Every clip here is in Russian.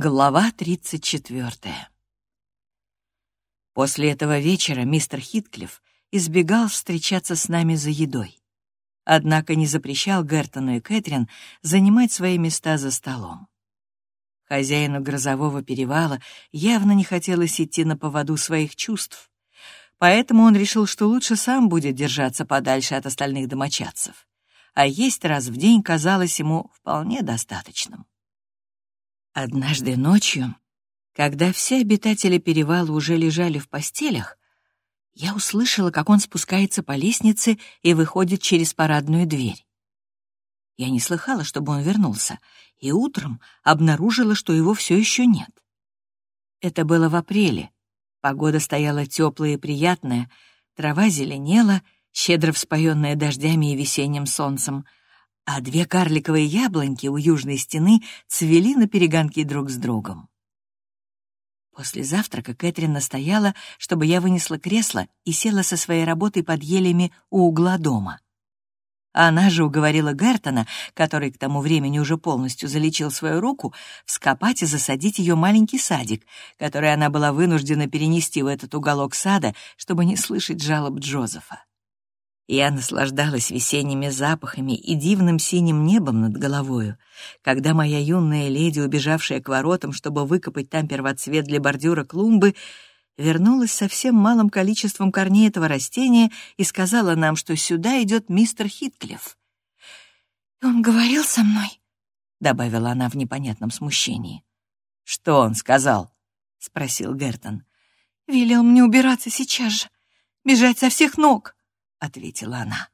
Глава 34 После этого вечера мистер Хитклифф избегал встречаться с нами за едой. Однако не запрещал Гертону и Кэтрин занимать свои места за столом. Хозяину грозового перевала явно не хотелось идти на поводу своих чувств, поэтому он решил, что лучше сам будет держаться подальше от остальных домочадцев, а есть раз в день казалось ему вполне достаточным. Однажды ночью, когда все обитатели перевала уже лежали в постелях, я услышала, как он спускается по лестнице и выходит через парадную дверь. Я не слыхала, чтобы он вернулся, и утром обнаружила, что его все еще нет. Это было в апреле. Погода стояла теплая и приятная, трава зеленела, щедро вспоенная дождями и весенним солнцем — а две карликовые яблоньки у южной стены цвели на перегонки друг с другом. После завтрака Кэтрин настояла, чтобы я вынесла кресло и села со своей работой под елями у угла дома. Она же уговорила Гертона, который к тому времени уже полностью залечил свою руку, вскопать и засадить ее маленький садик, который она была вынуждена перенести в этот уголок сада, чтобы не слышать жалоб Джозефа. Я наслаждалась весенними запахами и дивным синим небом над головою, когда моя юная леди, убежавшая к воротам, чтобы выкопать там первоцвет для бордюра клумбы, вернулась со всем малым количеством корней этого растения и сказала нам, что сюда идет мистер Хитклифф. «Он говорил со мной?» — добавила она в непонятном смущении. «Что он сказал?» — спросил Гертон. «Велел мне убираться сейчас же, бежать со всех ног». — ответила она.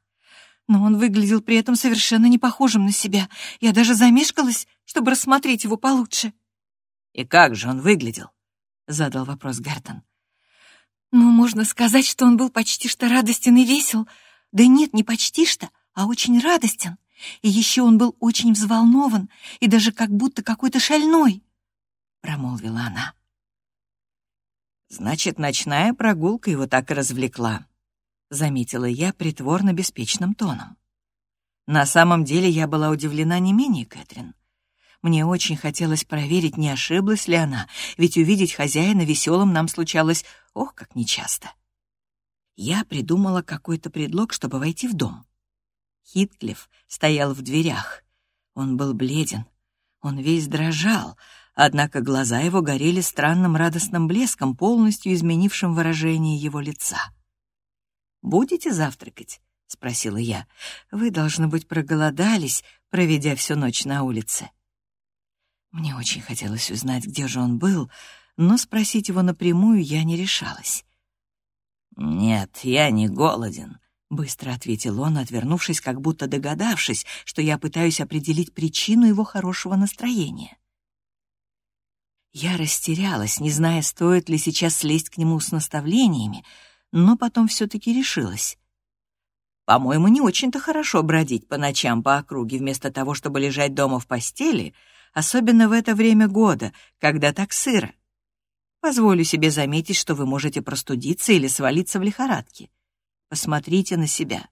Но он выглядел при этом совершенно не похожим на себя. Я даже замешкалась, чтобы рассмотреть его получше. «И как же он выглядел?» — задал вопрос Гертон. «Ну, можно сказать, что он был почти что радостен и весел. Да нет, не почти что, а очень радостен. И еще он был очень взволнован и даже как будто какой-то шальной», — промолвила она. «Значит, ночная прогулка его так и развлекла», — заметила я притворно-беспечным тоном. На самом деле я была удивлена не менее Кэтрин. Мне очень хотелось проверить, не ошиблась ли она, ведь увидеть хозяина веселым нам случалось, ох, как нечасто. Я придумала какой-то предлог, чтобы войти в дом. Хитклифф стоял в дверях. Он был бледен, он весь дрожал, однако глаза его горели странным радостным блеском, полностью изменившим выражение его лица. Будете завтракать?» — спросила я. «Вы, должно быть, проголодались, проведя всю ночь на улице». Мне очень хотелось узнать, где же он был, но спросить его напрямую я не решалась. «Нет, я не голоден», — быстро ответил он, отвернувшись, как будто догадавшись, что я пытаюсь определить причину его хорошего настроения. Я растерялась, не зная, стоит ли сейчас слезть к нему с наставлениями, но потом все-таки решилась. По-моему, не очень-то хорошо бродить по ночам по округе вместо того, чтобы лежать дома в постели, особенно в это время года, когда так сыро. Позволю себе заметить, что вы можете простудиться или свалиться в лихорадке. Посмотрите на себя.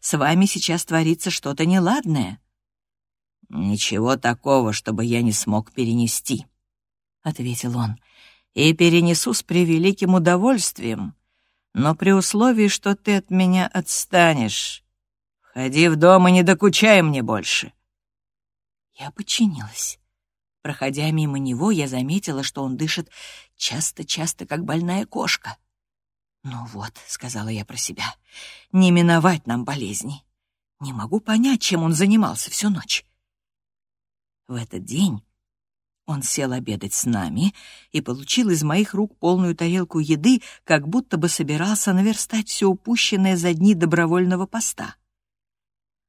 С вами сейчас творится что-то неладное. «Ничего такого, чтобы я не смог перенести», — ответил он. «И перенесу с превеликим удовольствием, но при условии, что ты от меня отстанешь. Входи в дом и не докучай мне больше». Я подчинилась. Проходя мимо него, я заметила, что он дышит часто-часто, как больная кошка. «Ну вот», — сказала я про себя, — «не миновать нам болезни. Не могу понять, чем он занимался всю ночь». В этот день он сел обедать с нами и получил из моих рук полную тарелку еды, как будто бы собирался наверстать все упущенное за дни добровольного поста.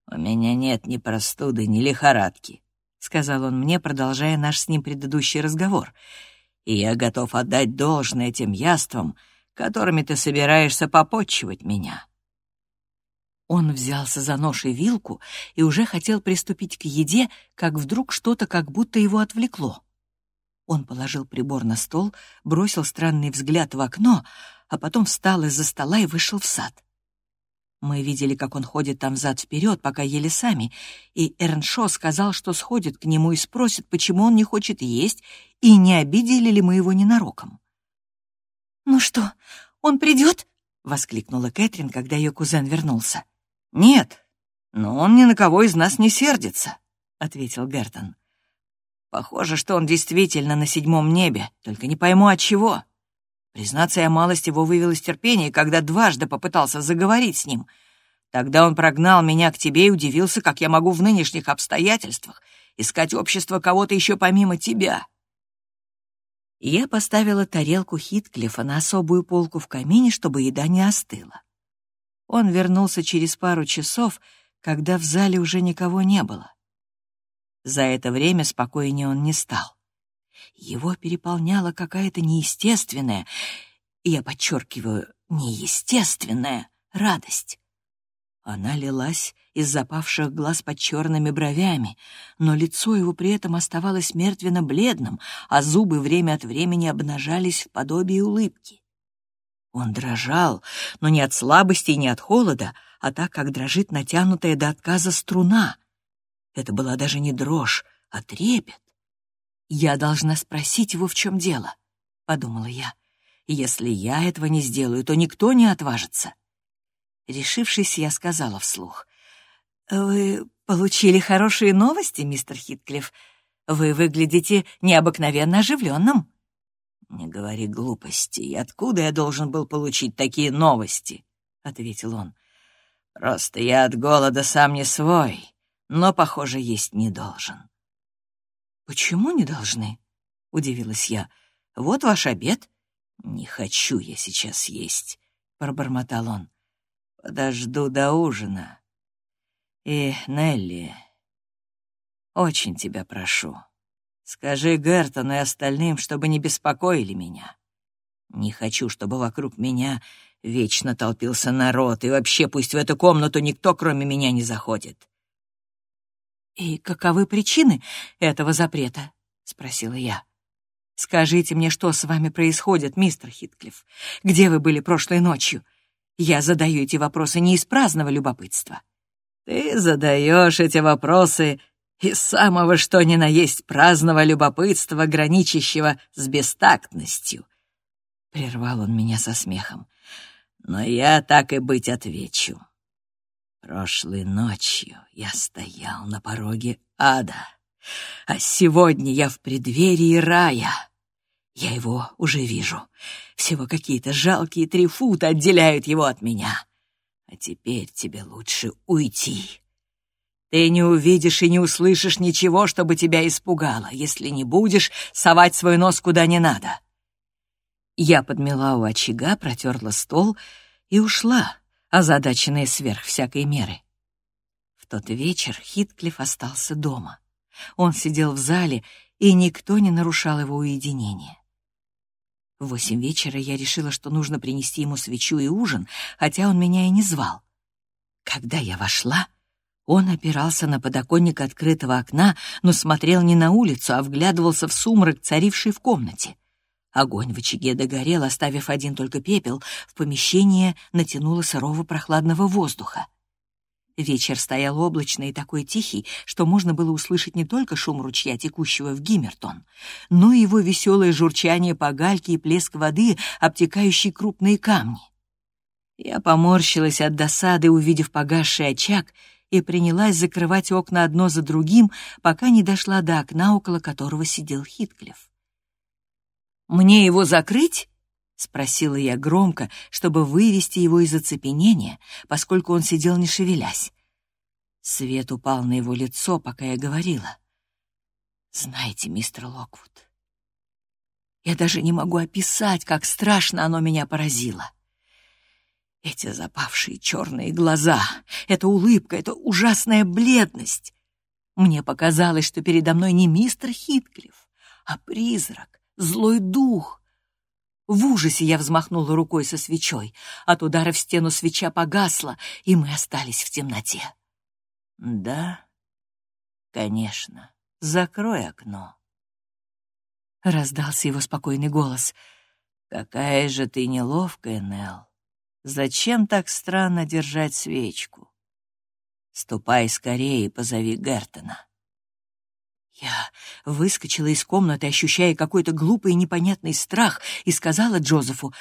«У меня нет ни простуды, ни лихорадки», — сказал он мне, продолжая наш с ним предыдущий разговор. «И я готов отдать должное тем яствам, которыми ты собираешься попотчевать меня». Он взялся за нож и вилку и уже хотел приступить к еде, как вдруг что-то как будто его отвлекло. Он положил прибор на стол, бросил странный взгляд в окно, а потом встал из-за стола и вышел в сад. Мы видели, как он ходит там взад-вперед, пока ели сами, и Эрншо сказал, что сходит к нему и спросит, почему он не хочет есть, и не обидели ли мы его ненароком. «Ну что, он придет?» — воскликнула Кэтрин, когда ее кузен вернулся. «Нет, но он ни на кого из нас не сердится», — ответил Гертон. «Похоже, что он действительно на седьмом небе, только не пойму от чего. Признаться, я малость его вывел из терпения, когда дважды попытался заговорить с ним. Тогда он прогнал меня к тебе и удивился, как я могу в нынешних обстоятельствах искать общество кого-то еще помимо тебя». Я поставила тарелку Хитклифа на особую полку в камине, чтобы еда не остыла. Он вернулся через пару часов, когда в зале уже никого не было. За это время спокойнее он не стал. Его переполняла какая-то неестественная, я подчеркиваю, неестественная радость. Она лилась из запавших глаз под черными бровями, но лицо его при этом оставалось мертвенно-бледным, а зубы время от времени обнажались в подобии улыбки. Он дрожал, но не от слабости и не от холода, а так, как дрожит натянутая до отказа струна. Это была даже не дрожь, а трепет. «Я должна спросить его, в чем дело», — подумала я. «Если я этого не сделаю, то никто не отважится». Решившись, я сказала вслух. «Вы получили хорошие новости, мистер Хитклифф? Вы выглядите необыкновенно оживленным». «Не говори глупостей. Откуда я должен был получить такие новости?» — ответил он. «Просто я от голода сам не свой, но, похоже, есть не должен». «Почему не должны?» — удивилась я. «Вот ваш обед». «Не хочу я сейчас есть», — пробормотал он. «Подожду до ужина. И, Нелли, очень тебя прошу». Скажи Гертону и остальным, чтобы не беспокоили меня. Не хочу, чтобы вокруг меня вечно толпился народ, и вообще пусть в эту комнату никто, кроме меня, не заходит. «И каковы причины этого запрета?» — спросила я. «Скажите мне, что с вами происходит, мистер Хитклифф? Где вы были прошлой ночью? Я задаю эти вопросы не из праздного любопытства». «Ты задаешь эти вопросы из самого что ни на есть праздного любопытства, граничащего с бестактностью. Прервал он меня со смехом. Но я так и быть отвечу. Прошлой ночью я стоял на пороге ада, а сегодня я в преддверии рая. Я его уже вижу. Всего какие-то жалкие три фута отделяют его от меня. А теперь тебе лучше уйти ты не увидишь и не услышишь ничего, чтобы тебя испугало, если не будешь совать свой нос куда не надо. Я подмела у очага, протерла стол и ушла, озадаченная сверх всякой меры. В тот вечер Хитклифф остался дома. Он сидел в зале, и никто не нарушал его уединение. В восемь вечера я решила, что нужно принести ему свечу и ужин, хотя он меня и не звал. Когда я вошла, он опирался на подоконник открытого окна, но смотрел не на улицу, а вглядывался в сумрак, царивший в комнате. Огонь в очаге догорел, оставив один только пепел, в помещение натянуло сырого прохладного воздуха. Вечер стоял облачный и такой тихий, что можно было услышать не только шум ручья, текущего в Гиммертон, но и его веселое журчание по гальке и плеск воды, обтекающий крупные камни. Я поморщилась от досады, увидев погасший очаг, и принялась закрывать окна одно за другим, пока не дошла до окна, около которого сидел Хитклифф. «Мне его закрыть?» — спросила я громко, чтобы вывести его из оцепенения, поскольку он сидел не шевелясь. Свет упал на его лицо, пока я говорила. «Знаете, мистер Локвуд, я даже не могу описать, как страшно оно меня поразило. Эти запавшие черные глаза, эта улыбка, эта ужасная бледность. Мне показалось, что передо мной не мистер Хитклифф, а призрак, злой дух. В ужасе я взмахнула рукой со свечой. От удара в стену свеча погасла, и мы остались в темноте. «Да, конечно, закрой окно», — раздался его спокойный голос. «Какая же ты неловкая, Нелл. Зачем так странно держать свечку? Ступай скорее и позови Гертона. Я выскочила из комнаты, ощущая какой-то глупый и непонятный страх, и сказала Джозефу,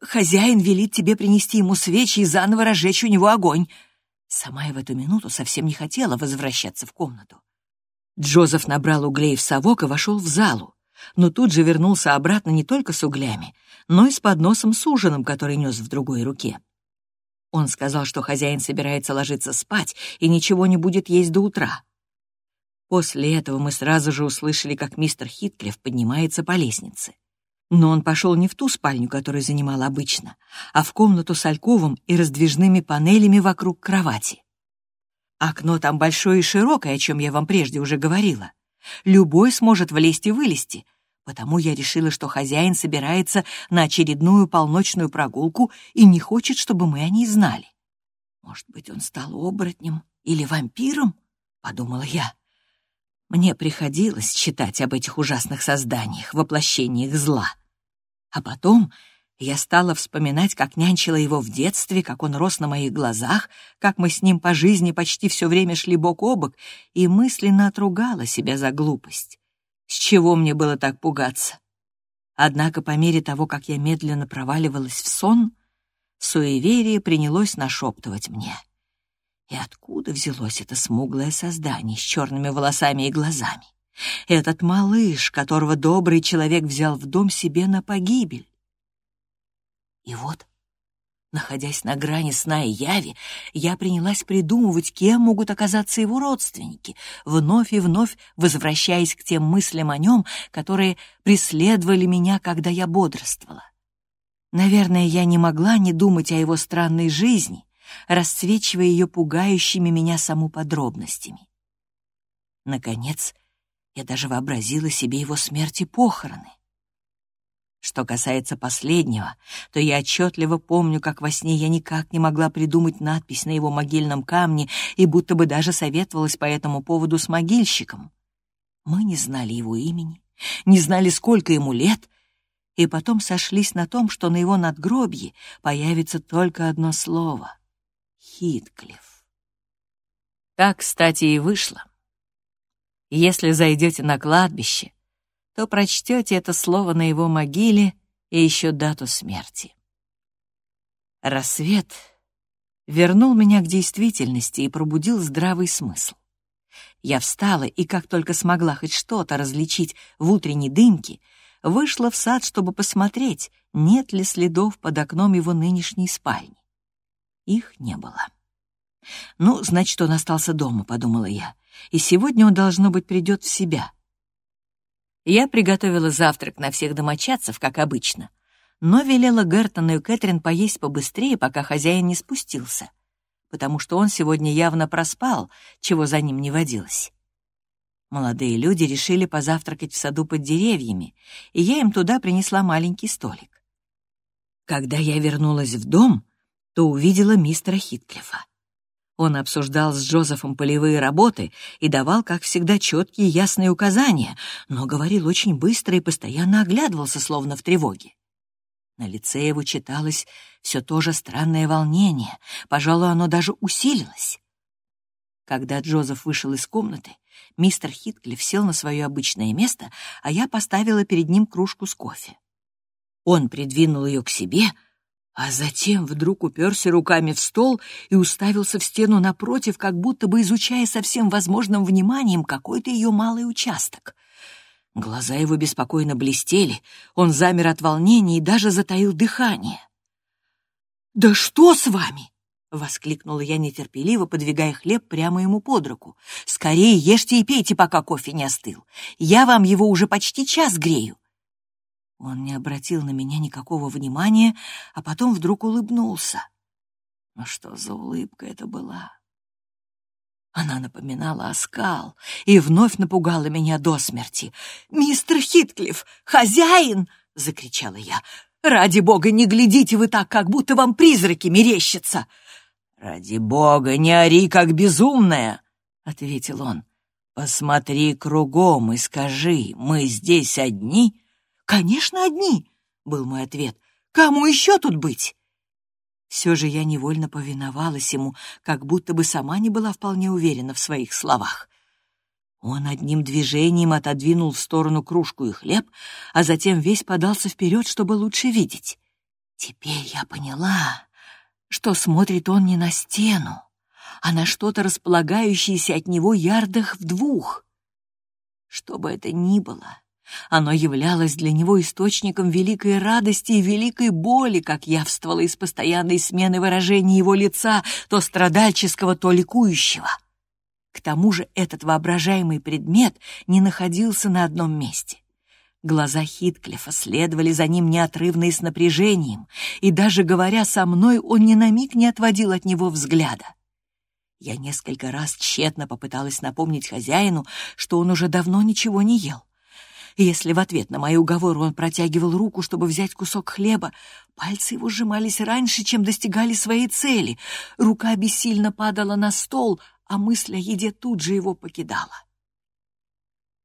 «Хозяин велит тебе принести ему свечи и заново разжечь у него огонь». Сама я в эту минуту совсем не хотела возвращаться в комнату. Джозеф набрал углей в совок и вошел в залу, но тут же вернулся обратно не только с углями, но и с подносом с ужином, который нес в другой руке. Он сказал, что хозяин собирается ложиться спать и ничего не будет есть до утра. После этого мы сразу же услышали, как мистер Хитклифф поднимается по лестнице. Но он пошел не в ту спальню, которую занимал обычно, а в комнату с альковом и раздвижными панелями вокруг кровати. Окно там большое и широкое, о чем я вам прежде уже говорила. Любой сможет влезть и вылезти, потому я решила, что хозяин собирается на очередную полночную прогулку и не хочет, чтобы мы о ней знали. Может быть, он стал оборотнем или вампиром? — подумала я. Мне приходилось читать об этих ужасных созданиях, воплощениях зла. А потом я стала вспоминать, как нянчила его в детстве, как он рос на моих глазах, как мы с ним по жизни почти все время шли бок о бок, и мысленно отругала себя за глупость. С чего мне было так пугаться? Однако по мере того, как я медленно проваливалась в сон, суеверие принялось нашептывать мне. И откуда взялось это смуглое создание с черными волосами и глазами? Этот малыш, которого добрый человек взял в дом себе на погибель. И вот, находясь на грани сна и яви, я принялась придумывать, кем могут оказаться его родственники, вновь и вновь возвращаясь к тем мыслям о нем, которые преследовали меня, когда я бодрствовала. Наверное, я не могла не думать о его странной жизни, расцвечивая ее пугающими меня саму подробностями. Наконец, я даже вообразила себе его смерть и похороны. Что касается последнего, то я отчетливо помню, как во сне я никак не могла придумать надпись на его могильном камне и будто бы даже советовалась по этому поводу с могильщиком. Мы не знали его имени, не знали, сколько ему лет, и потом сошлись на том, что на его надгробье появится только одно слово — Хитклифф. Так, кстати, и вышло. Если зайдете на кладбище, то прочтете это слово на его могиле и еще дату смерти. Рассвет вернул меня к действительности и пробудил здравый смысл. Я встала и, как только смогла хоть что-то различить в утренней дымке, вышла в сад, чтобы посмотреть, нет ли следов под окном его нынешней спальни. Их не было. «Ну, значит, он остался дома», — подумала я, «и сегодня он, должно быть, придет в себя. Я приготовила завтрак на всех домочадцев, как обычно, но велела Гертону и Кэтрин поесть побыстрее, пока хозяин не спустился, потому что он сегодня явно проспал, чего за ним не водилось. Молодые люди решили позавтракать в саду под деревьями, и я им туда принесла маленький столик. Когда я вернулась в дом, то увидела мистера Хитклифа. Он обсуждал с Джозефом полевые работы и давал, как всегда, четкие и ясные указания, но говорил очень быстро и постоянно оглядывался, словно в тревоге. На лице его читалось все то же странное волнение, пожалуй, оно даже усилилось. Когда Джозеф вышел из комнаты, мистер Хитклифф сел на свое обычное место, а я поставила перед ним кружку с кофе. Он придвинул ее к себе — а затем вдруг уперся руками в стол и уставился в стену напротив, как будто бы изучая со всем возможным вниманием какой-то ее малый участок. Глаза его беспокойно блестели, он замер от волнения и даже затаил дыхание. «Да что с вами?» — воскликнула я нетерпеливо, подвигая хлеб прямо ему под руку. «Скорее ешьте и пейте, пока кофе не остыл. Я вам его уже почти час грею. Он не обратил на меня никакого внимания, а потом вдруг улыбнулся. Но что за улыбка это была? Она напоминала оскал и вновь напугала меня до смерти. «Мистер Хитклифф! Хозяин!» — закричала я. «Ради бога, не глядите вы так, как будто вам призраки мерещатся!» «Ради бога, не ори, как безумная!» — ответил он. «Посмотри кругом и скажи, мы здесь одни?» «Конечно, одни!» — был мой ответ. «Кому еще тут быть?» Все же я невольно повиновалась ему, как будто бы сама не была вполне уверена в своих словах. Он одним движением отодвинул в сторону кружку и хлеб, а затем весь подался вперед, чтобы лучше видеть. Теперь я поняла, что смотрит он не на стену, а на что-то располагающееся от него ярдах в двух. Что бы это ни было, оно являлось для него источником великой радости и великой боли, как явствовало из постоянной смены выражений его лица, то страдальческого, то ликующего. К тому же этот воображаемый предмет не находился на одном месте. Глаза Хитклифа следовали за ним неотрывно и с напряжением, и даже говоря со мной, он ни на миг не отводил от него взгляда. Я несколько раз тщетно попыталась напомнить хозяину, что он уже давно ничего не ел. Если в ответ на мои уговоры он протягивал руку, чтобы взять кусок хлеба, пальцы его сжимались раньше, чем достигали своей цели. Рука бессильно падала на стол, а мысль о еде тут же его покидала.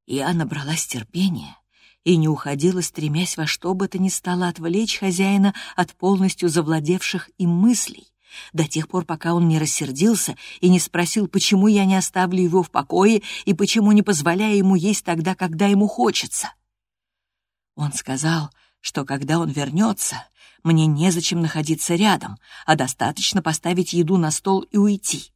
Я набралась терпения и не уходила, стремясь во что бы то ни стало отвлечь хозяина от полностью завладевших им мыслей до тех пор, пока он не рассердился и не спросил, почему я не оставлю его в покое и почему не позволяю ему есть тогда, когда ему хочется. Он сказал, что когда он вернется, мне незачем находиться рядом, а достаточно поставить еду на стол и уйти.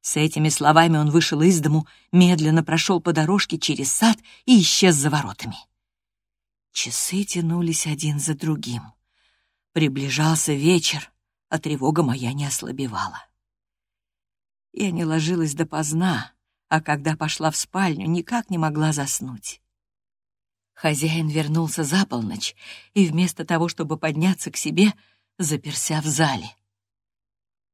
С этими словами он вышел из дому, медленно прошел по дорожке через сад и исчез за воротами. Часы тянулись один за другим. Приближался вечер, а тревога моя не ослабевала. Я не ложилась допоздна, а когда пошла в спальню, никак не могла заснуть. Хозяин вернулся за полночь и вместо того, чтобы подняться к себе, заперся в зале.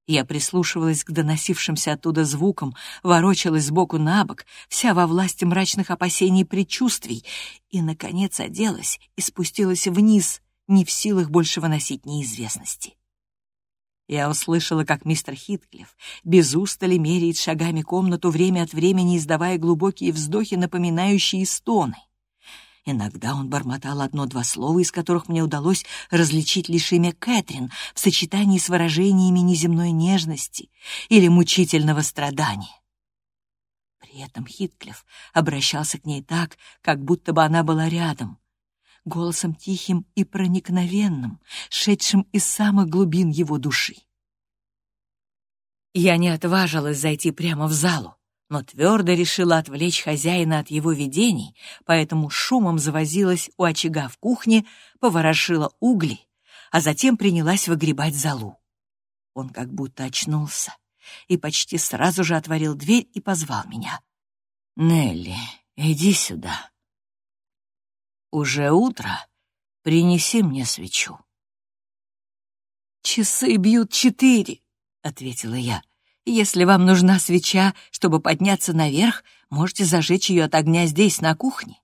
Я прислушивалась к доносившимся оттуда звукам, ворочалась сбоку на бок, вся во власти мрачных опасений и предчувствий, и, наконец, оделась и спустилась вниз, не в силах больше выносить неизвестности. Я услышала, как мистер Хитклифф без устали меряет шагами комнату, время от времени издавая глубокие вздохи, напоминающие стоны. Иногда он бормотал одно-два слова, из которых мне удалось различить лишь имя Кэтрин в сочетании с выражениями неземной нежности или мучительного страдания. При этом Хитклифф обращался к ней так, как будто бы она была рядом, голосом тихим и проникновенным, шедшим из самых глубин его души. Я не отважилась зайти прямо в залу, но твердо решила отвлечь хозяина от его видений, поэтому шумом завозилась у очага в кухне, поворошила угли, а затем принялась выгребать залу. Он как будто очнулся и почти сразу же отворил дверь и позвал меня. «Нелли, иди сюда». Уже утро. Принеси мне свечу. «Часы бьют четыре», — ответила я. «Если вам нужна свеча, чтобы подняться наверх, можете зажечь ее от огня здесь, на кухне».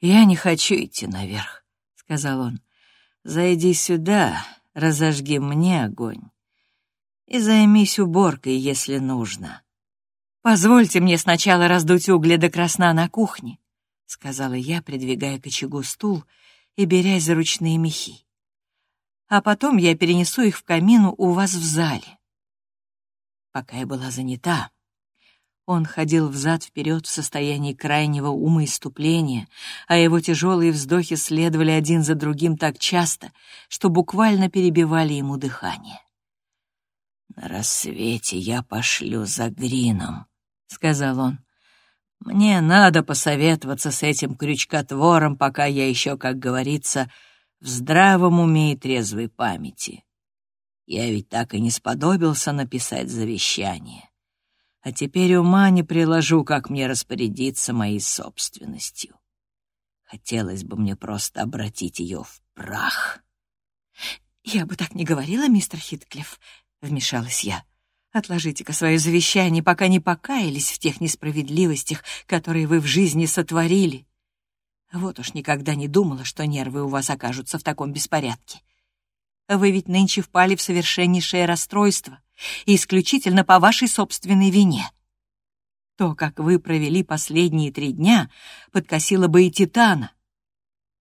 «Я не хочу идти наверх», — сказал он. «Зайди сюда, разожги мне огонь и займись уборкой, если нужно». «Позвольте мне сначала раздуть угли до красна на кухне», — сказала я, придвигая к очагу стул и берясь за ручные мехи. «А потом я перенесу их в камину у вас в зале». Пока я была занята, он ходил взад-вперед в состоянии крайнего умоиступления, а его тяжелые вздохи следовали один за другим так часто, что буквально перебивали ему дыхание. «На рассвете я пошлю за Грином», — сказал он. Мне надо посоветоваться с этим крючкотвором, пока я еще, как говорится, в здравом уме и трезвой памяти. Я ведь так и не сподобился написать завещание. А теперь ума не приложу, как мне распорядиться моей собственностью. Хотелось бы мне просто обратить ее в прах. «Я бы так не говорила, мистер Хитклифф», — вмешалась я. Отложите-ка свое завещание, пока не покаялись в тех несправедливостях, которые вы в жизни сотворили. Вот уж никогда не думала, что нервы у вас окажутся в таком беспорядке. Вы ведь нынче впали в совершеннейшее расстройство, и исключительно по вашей собственной вине. То, как вы провели последние три дня, подкосило бы и Титана.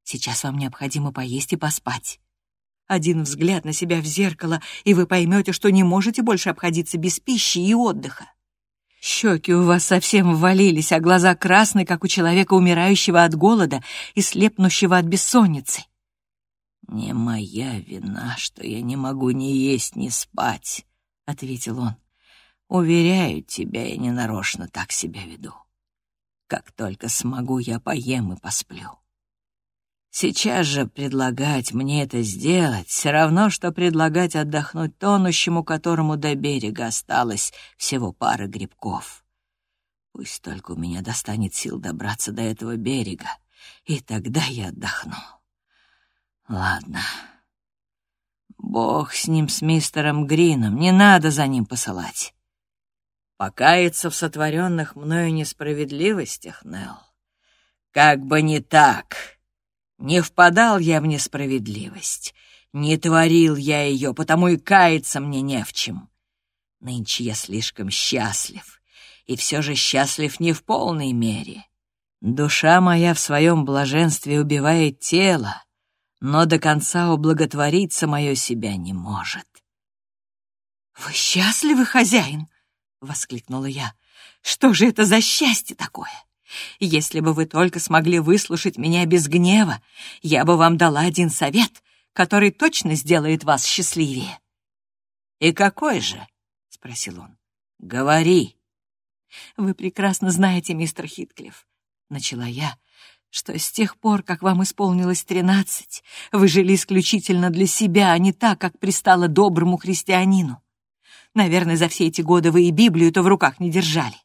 Сейчас вам необходимо поесть и поспать. Один взгляд на себя в зеркало, и вы поймете, что не можете больше обходиться без пищи и отдыха. Щеки у вас совсем ввалились, а глаза красные, как у человека, умирающего от голода и слепнущего от бессонницы. «Не моя вина, что я не могу ни есть, ни спать», — ответил он. «Уверяю тебя, я ненарочно так себя веду. Как только смогу, я поем и посплю. Сейчас же предлагать мне это сделать все равно, что предлагать отдохнуть тонущему, которому до берега осталось всего пара грибков. Пусть только у меня достанет сил добраться до этого берега, и тогда я отдохну. Ладно. Бог с ним, с мистером Грином, не надо за ним посылать. Покаяться в сотворенных мною несправедливостях, Нелл? Как бы не так. Не впадал я в несправедливость, не творил я ее, потому и каяться мне не в чем. Нынче я слишком счастлив, и все же счастлив не в полной мере. Душа моя в своем блаженстве убивает тело, но до конца ублаготворить самое себя не может. «Вы счастливы, хозяин?» — воскликнула я. «Что же это за счастье такое?» Если бы вы только смогли выслушать меня без гнева, я бы вам дала один совет, который точно сделает вас счастливее». «И какой же?» — спросил он. «Говори». «Вы прекрасно знаете, мистер Хитклифф», — начала я, «что с тех пор, как вам исполнилось тринадцать, вы жили исключительно для себя, а не так, как пристало доброму христианину. Наверное, за все эти годы вы и Библию-то в руках не держали.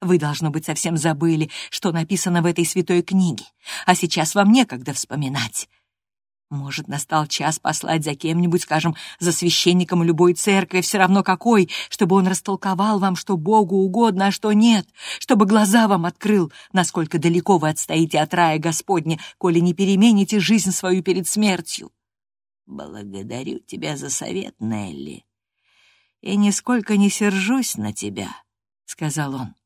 Вы, должно быть, совсем забыли, что написано в этой святой книге, а сейчас вам некогда вспоминать. Может, настал час послать за кем-нибудь, скажем, за священником любой церкви, все равно какой, чтобы он растолковал вам, что Богу угодно, а что нет, чтобы глаза вам открыл, насколько далеко вы отстоите от рая Господня, коли не перемените жизнь свою перед смертью. Благодарю тебя за совет, Нелли, и нисколько не сержусь на тебя, — сказал он.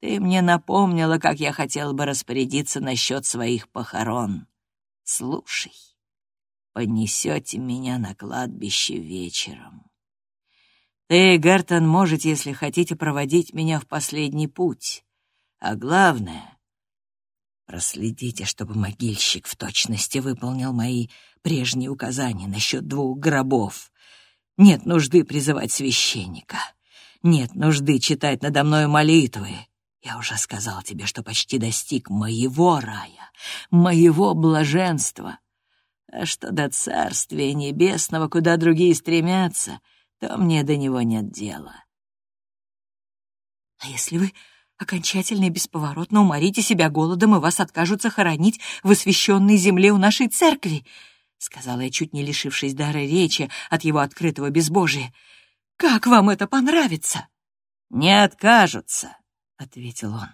Ты мне напомнила, как я хотел бы распорядиться насчет своих похорон. Слушай, понесете меня на кладбище вечером. Ты, Гертон, можете, если хотите, проводить меня в последний путь. А главное, проследите, чтобы могильщик в точности выполнил мои прежние указания насчет двух гробов. Нет нужды призывать священника. Нет нужды читать надо мной молитвы. Я уже сказал тебе, что почти достиг моего рая, моего блаженства. А что до Царствия Небесного, куда другие стремятся, то мне до него нет дела. А если вы окончательно и бесповоротно уморите себя голодом, и вас откажутся хоронить в освященной земле у нашей церкви, — сказала я, чуть не лишившись дара речи от его открытого безбожия, — как вам это понравится? — Не откажутся, ответил он.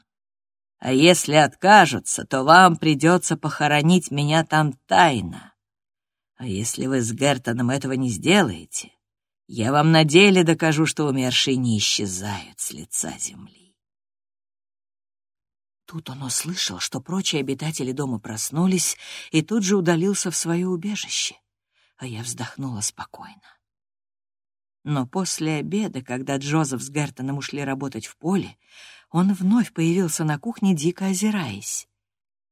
«А если откажутся, то вам придется похоронить меня там тайно. А если вы с Гертоном этого не сделаете, я вам на деле докажу, что умершие не исчезают с лица земли». Тут он услышал, что прочие обитатели дома проснулись, и тут же удалился в свое убежище, а я вздохнула спокойно. Но после обеда, когда Джозеф с Гертоном ушли работать в поле, он вновь появился на кухне, дико озираясь.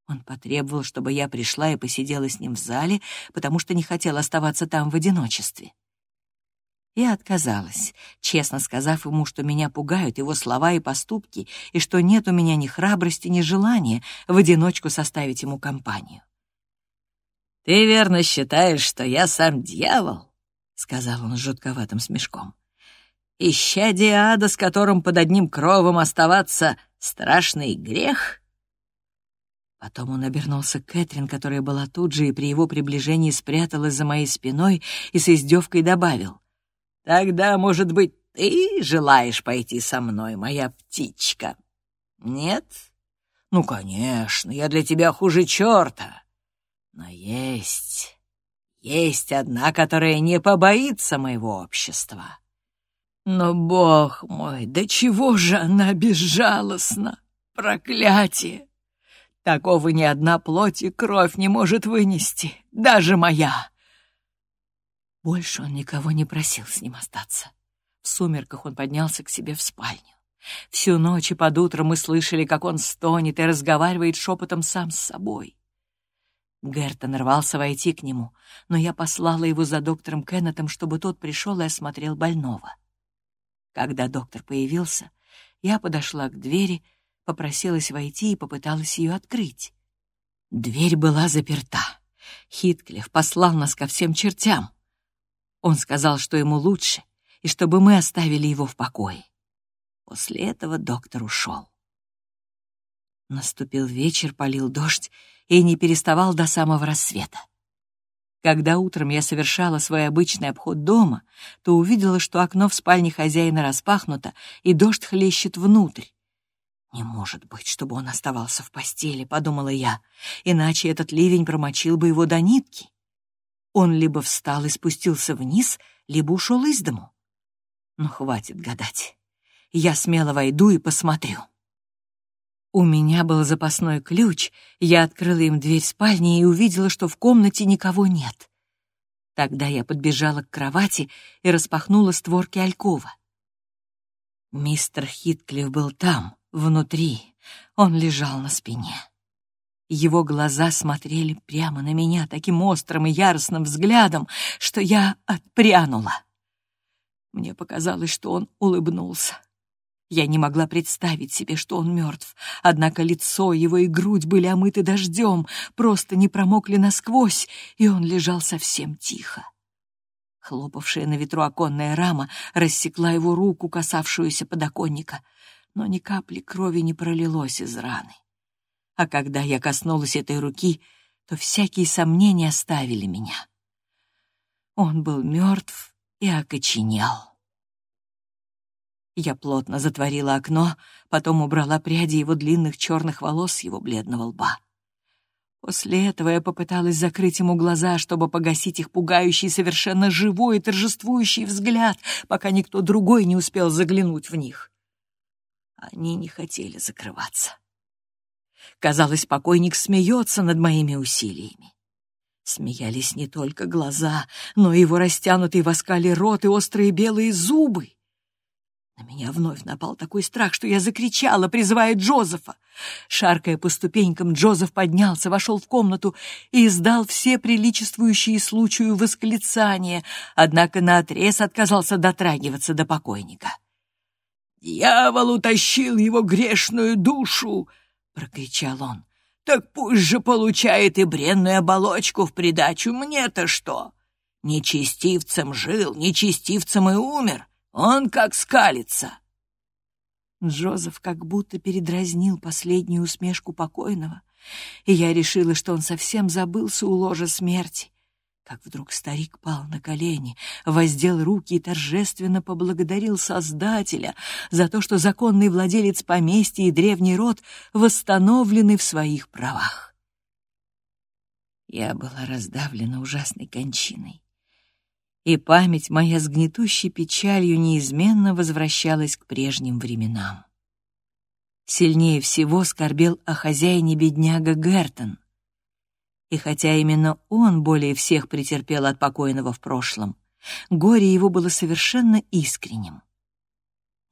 Он потребовал, чтобы я пришла и посидела с ним в зале, потому что не хотел оставаться там в одиночестве. Я отказалась, честно сказав ему, что меня пугают его слова и поступки, и что нет у меня ни храбрости, ни желания в одиночку составить ему компанию. «Ты верно считаешь, что я сам дьявол?» — сказал он с жутковатым смешком. Ищадие ада, с которым под одним кровом оставаться страшный грех? Потом он обернулся к Кэтрин, которая была тут же и при его приближении спряталась за моей спиной и с издевкой добавил. «Тогда, может быть, ты желаешь пойти со мной, моя птичка?» «Нет?» «Ну, конечно, я для тебя хуже черта. Но есть, есть одна, которая не побоится моего общества». Но, бог мой, до чего же она безжалостна! Проклятие! Такого ни одна плоть и кровь не может вынести, даже моя. Больше он никого не просил с ним остаться. В сумерках он поднялся к себе в спальню. Всю ночь и под утро мы слышали, как он стонет и разговаривает шепотом сам с собой. Гертон рвался войти к нему, но я послала его за доктором Кеннетом, чтобы тот пришел и осмотрел больного. Когда доктор появился, я подошла к двери, попросилась войти и попыталась ее открыть. Дверь была заперта. Хитклифф послал нас ко всем чертям. Он сказал, что ему лучше, и чтобы мы оставили его в покое. После этого доктор ушел. Наступил вечер, полил дождь и не переставал до самого рассвета. Когда утром я совершала свой обычный обход дома, то увидела, что окно в спальне хозяина распахнуто, и дождь хлещет внутрь. «Не может быть, чтобы он оставался в постели», — подумала я, «иначе этот ливень промочил бы его до нитки». Он либо встал и спустился вниз, либо ушел из дому. Но хватит гадать. Я смело войду и посмотрю. У меня был запасной ключ, я открыла им дверь спальни и увидела, что в комнате никого нет. Тогда я подбежала к кровати и распахнула створки алькова. Мистер Хитклифф был там, внутри. Он лежал на спине. Его глаза смотрели прямо на меня таким острым и яростным взглядом, что я отпрянула. Мне показалось, что он улыбнулся. Я не могла представить себе, что он мертв, однако лицо его и грудь были омыты дождем, просто не промокли насквозь, и он лежал совсем тихо. Хлопавшая на ветру оконная рама рассекла его руку, касавшуюся подоконника, но ни капли крови не пролилось из раны. А когда я коснулась этой руки, то всякие сомнения оставили меня. Он был мертв и окоченел. Я плотно затворила окно, потом убрала пряди его длинных черных волос с его бледного лба. После этого я попыталась закрыть ему глаза, чтобы погасить их пугающий, совершенно живой и торжествующий взгляд, пока никто другой не успел заглянуть в них. Они не хотели закрываться. Казалось, покойник смеется над моими усилиями. Смеялись не только глаза, но и его растянутый в оскале рот и острые белые зубы. На меня вновь напал такой страх, что я закричала, призывая Джозефа. Шаркая по ступенькам, Джозеф поднялся, вошел в комнату и издал все приличествующие случаю восклицания, однако наотрез отказался дотрагиваться до покойника. «Дьявол утащил его грешную душу!» — прокричал он. «Так пусть же получает и бренную оболочку в придачу. Мне-то что? Нечестивцем жил, нечестивцем и умер». Он как скалится!» Джозеф как будто передразнил последнюю усмешку покойного, и я решила, что он совсем забылся у ложа смерти. Как вдруг старик пал на колени, воздел руки и торжественно поблагодарил Создателя за то, что законный владелец поместья и древний род восстановлены в своих правах. Я была раздавлена ужасной кончиной и память моя с гнетущей печалью неизменно возвращалась к прежним временам. Сильнее всего скорбел о хозяине бедняга Гертон. И хотя именно он более всех претерпел от покойного в прошлом, горе его было совершенно искренним.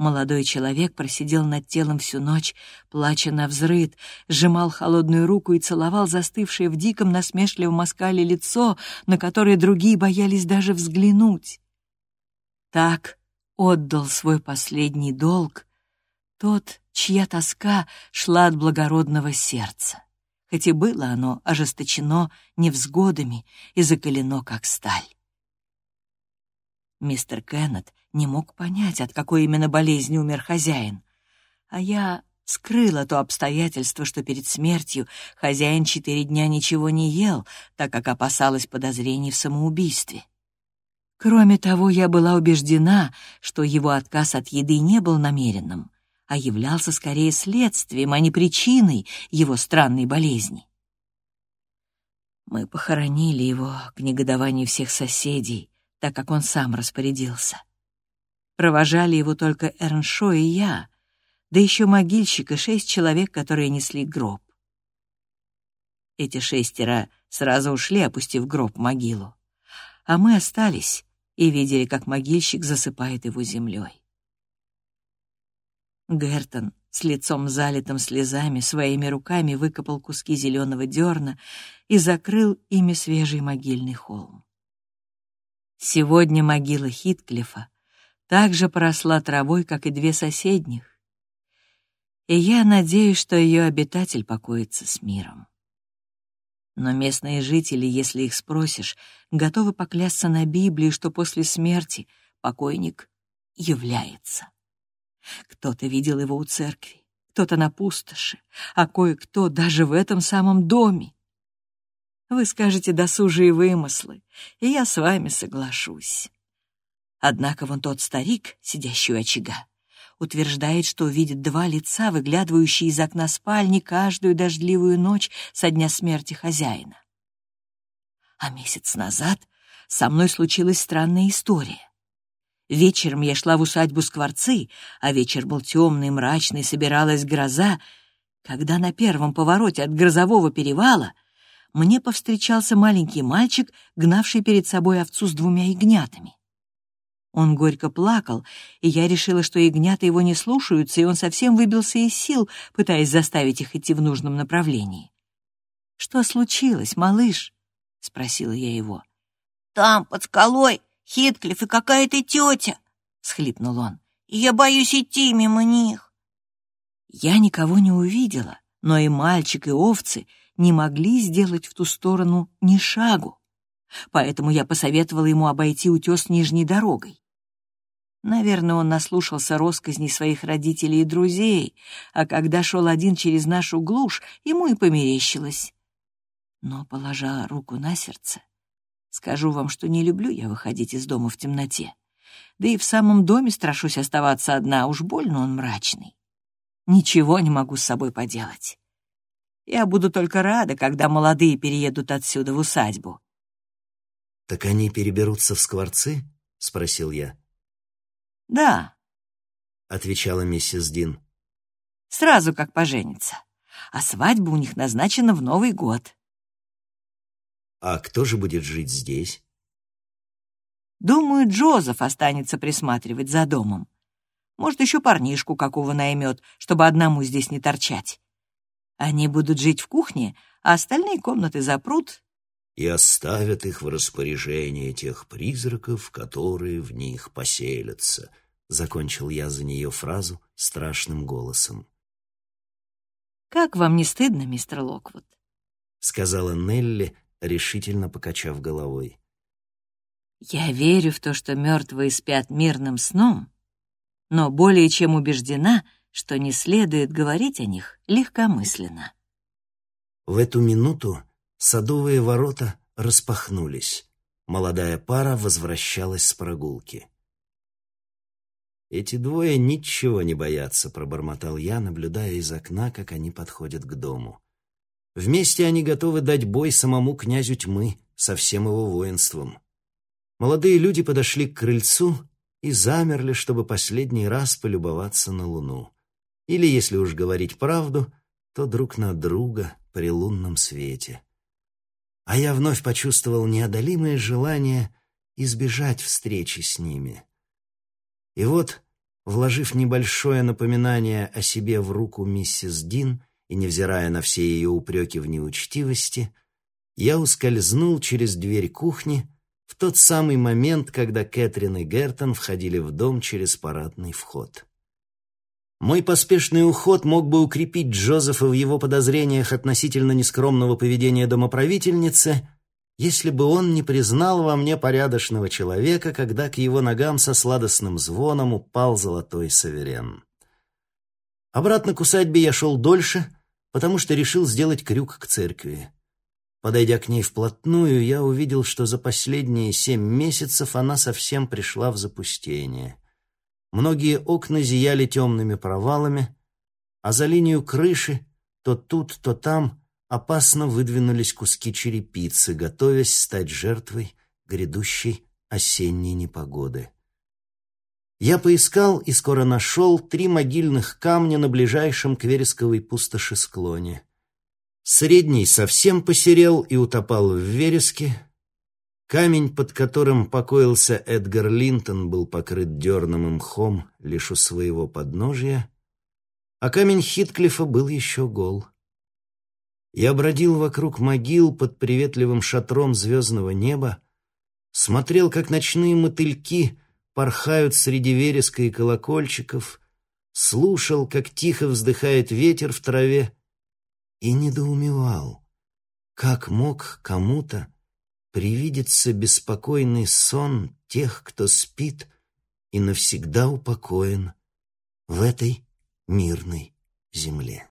Молодой человек просидел над телом всю ночь, плача на взрыд, сжимал холодную руку и целовал застывшее в диком насмешливом оскале лицо, на которое другие боялись даже взглянуть. Так отдал свой последний долг тот, чья тоска шла от благородного сердца, хоть и было оно ожесточено невзгодами и закалено, как сталь. Мистер Кеннет не мог понять, от какой именно болезни умер хозяин. А я скрыла то обстоятельство, что перед смертью хозяин четыре дня ничего не ел, так как опасалась подозрений в самоубийстве. Кроме того, я была убеждена, что его отказ от еды не был намеренным, а являлся скорее следствием, а не причиной его странной болезни. Мы похоронили его к негодованию всех соседей, так как он сам распорядился. Провожали его только Эрншо и я, да еще могильщик и шесть человек, которые несли гроб. Эти шестеро сразу ушли, опустив гроб в могилу. а мы остались и видели, как могильщик засыпает его землей. Гертон с лицом залитым слезами своими руками выкопал куски зеленого дерна и закрыл ими свежий могильный холм. Сегодня могила Хитклифа также поросла травой, как и две соседних, и я надеюсь, что ее обитатель покоится с миром. Но местные жители, если их спросишь, готовы поклясться на Библии, что после смерти покойник является. Кто-то видел его у церкви, кто-то на пустоши, а кое-кто даже в этом самом доме. Вы скажете досужие вымыслы, и я с вами соглашусь. Однако вон тот старик, сидящий у очага, утверждает, что видит два лица, выглядывающие из окна спальни каждую дождливую ночь со дня смерти хозяина. А месяц назад со мной случилась странная история. Вечером я шла в усадьбу Скворцы, а вечер был темный, мрачный, собиралась гроза, когда на первом повороте от грозового перевала мне повстречался маленький мальчик, гнавший перед собой овцу с двумя ягнятами. Он горько плакал, и я решила, что ягнята его не слушаются, и он совсем выбился из сил, пытаясь заставить их идти в нужном направлении. «Что случилось, малыш?» — спросила я его. «Там, под скалой, Хитклифф и какая-то тетя!» — схлипнул он. «И я боюсь идти мимо них!» Я никого не увидела, но и мальчик, и овцы не могли сделать в ту сторону ни шагу. Поэтому я посоветовала ему обойти утес нижней дорогой. Наверное, он наслушался росказней своих родителей и друзей, а когда шел один через нашу глушь, ему и померещилось. Но, положа руку на сердце, скажу вам, что не люблю я выходить из дома в темноте. Да и в самом доме страшусь оставаться одна, уж больно он мрачный. Ничего не могу с собой поделать. Я буду только рада, когда молодые переедут отсюда в усадьбу. «Так они переберутся в скворцы?» — спросил я. «Да», — отвечала миссис Дин. «Сразу как поженятся. А свадьба у них назначена в Новый год». «А кто же будет жить здесь?» «Думаю, Джозеф останется присматривать за домом. Может, еще парнишку какого наймет, чтобы одному здесь не торчать. Они будут жить в кухне, а остальные комнаты запрут и оставят их в распоряжении тех призраков, которые в них поселятся», — закончил я за нее фразу страшным голосом. «Как вам не стыдно, мистер Локвуд?» — сказала Нелли, решительно покачав головой. «Я верю в то, что мертвые спят мирным сном, но более чем убеждена, что не следует говорить о них легкомысленно». В эту минуту Садовые ворота распахнулись. Молодая пара возвращалась с прогулки. «Эти двое ничего не боятся», — пробормотал я, наблюдая из окна, как они подходят к дому. «Вместе они готовы дать бой самому князю тьмы со всем его воинством». Молодые люди подошли к крыльцу и замерли, чтобы последний раз полюбоваться на луну. Или, если уж говорить правду, то друг на друга при лунном свете а я вновь почувствовал неодолимое желание избежать встречи с ними. И вот, вложив небольшое напоминание о себе в руку миссис Дин и невзирая на все ее упреки в неучтивости, я ускользнул через дверь кухни в тот самый момент, когда Кэтрин и Гертон входили в дом через парадный вход. Мой поспешный уход мог бы укрепить Джозефа в его подозрениях относительно нескромного поведения домоправительницы, если бы он не признал во мне порядочного человека, когда к его ногам со сладостным звоном упал золотой саверен. Обратно к усадьбе я шел дольше, потому что решил сделать крюк к церкви. Подойдя к ней вплотную, я увидел, что за последние семь месяцев она совсем пришла в запустение. Многие окна зияли темными провалами, а за линию крыши то тут, то там опасно выдвинулись куски черепицы, готовясь стать жертвой грядущей осенней непогоды. Я поискал и скоро нашел три могильных камня на ближайшем к вересковой пустоши склоне. Средний совсем посерел и утопал в вереске, Камень, под которым покоился Эдгар Линтон, был покрыт дерном мхом лишь у своего подножия, а камень Хитклифа был еще гол. Я бродил вокруг могил под приветливым шатром звездного неба, смотрел, как ночные мотыльки порхают среди вереска и колокольчиков, слушал, как тихо вздыхает ветер в траве, и недоумевал, как мог кому-то привидится беспокойный сон тех, кто спит и навсегда упокоен в этой мирной земле.